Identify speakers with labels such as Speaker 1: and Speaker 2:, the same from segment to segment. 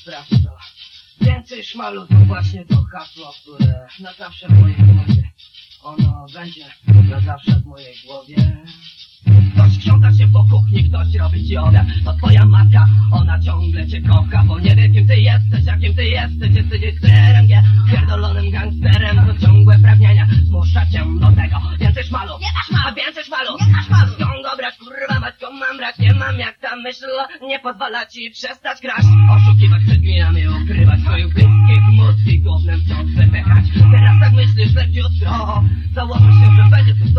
Speaker 1: Sprawdź to. Więcej szmalu to właśnie to hasło, które na zawsze w mojej głowie. Ono będzie na zawsze w mojej głowie. Ktoś krząta się po kuchni, ktoś robi ci obiad To twoja matka, ona ciągle cię kocha Bo nie wie kim ty jesteś, a kim ty jesteś Jesteś nie pierdolonym gangsterem To ciągłe pragnienia zmusza cię do tego matko mam brak Nie mam jak ta myśl. Nie pozwala ci przestać grać. Oszukiwać przed minami, ukrywać swoich bliskich mózg i głównym wciąż wypychać Teraz tak myślisz, lecz jutro Założę się, że będzie to,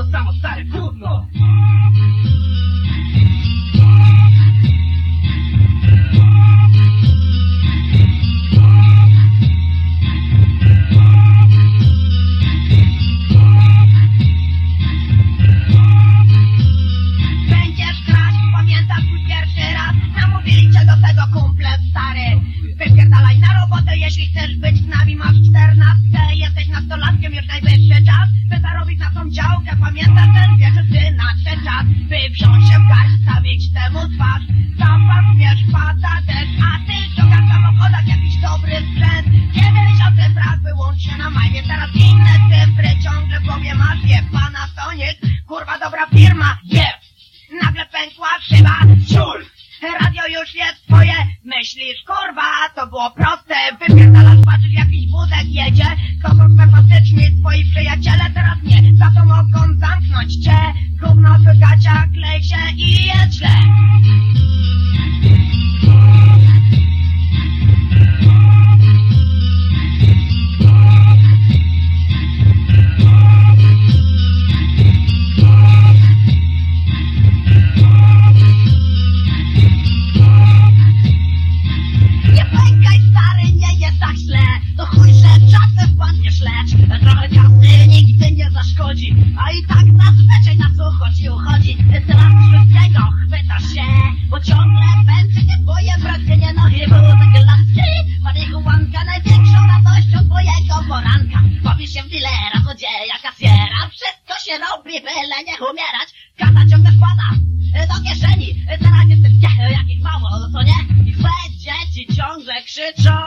Speaker 2: robotę, jeśli chcesz być z nami Masz czternastkę, jesteś nastolatkiem Już najwyższy czas, by zarobić na tą działkę Pamiętasz ten wieczór, gdy nadszedł czas By wziąć się w garść, stawić temu twarz. Zapas, zmierz, pada deszcz A ty szukasz w samochodach jakiś dobry sprzęt. Kiedy miesiące brak, wyłącz się na majnie Teraz inne cyfry ciągle w głowie masz Je pana Sonic, kurwa dobra firma, yeah Nagle pękła szyba, ciul! Radio już jest twoje, myślisz, kurwa, to było proste Wypierdalasz, patrzysz, jakiś wózek jedzie To fantastyczni twoi przyjaciele, teraz się w dealera, złodzieja, kasjera Wszystko się robi, byle nie umierać. Kasa ciągle spada do kieszeni. Teraz jesteś nie, jakich mało, co nie? I twoje dzieci ciągle krzyczą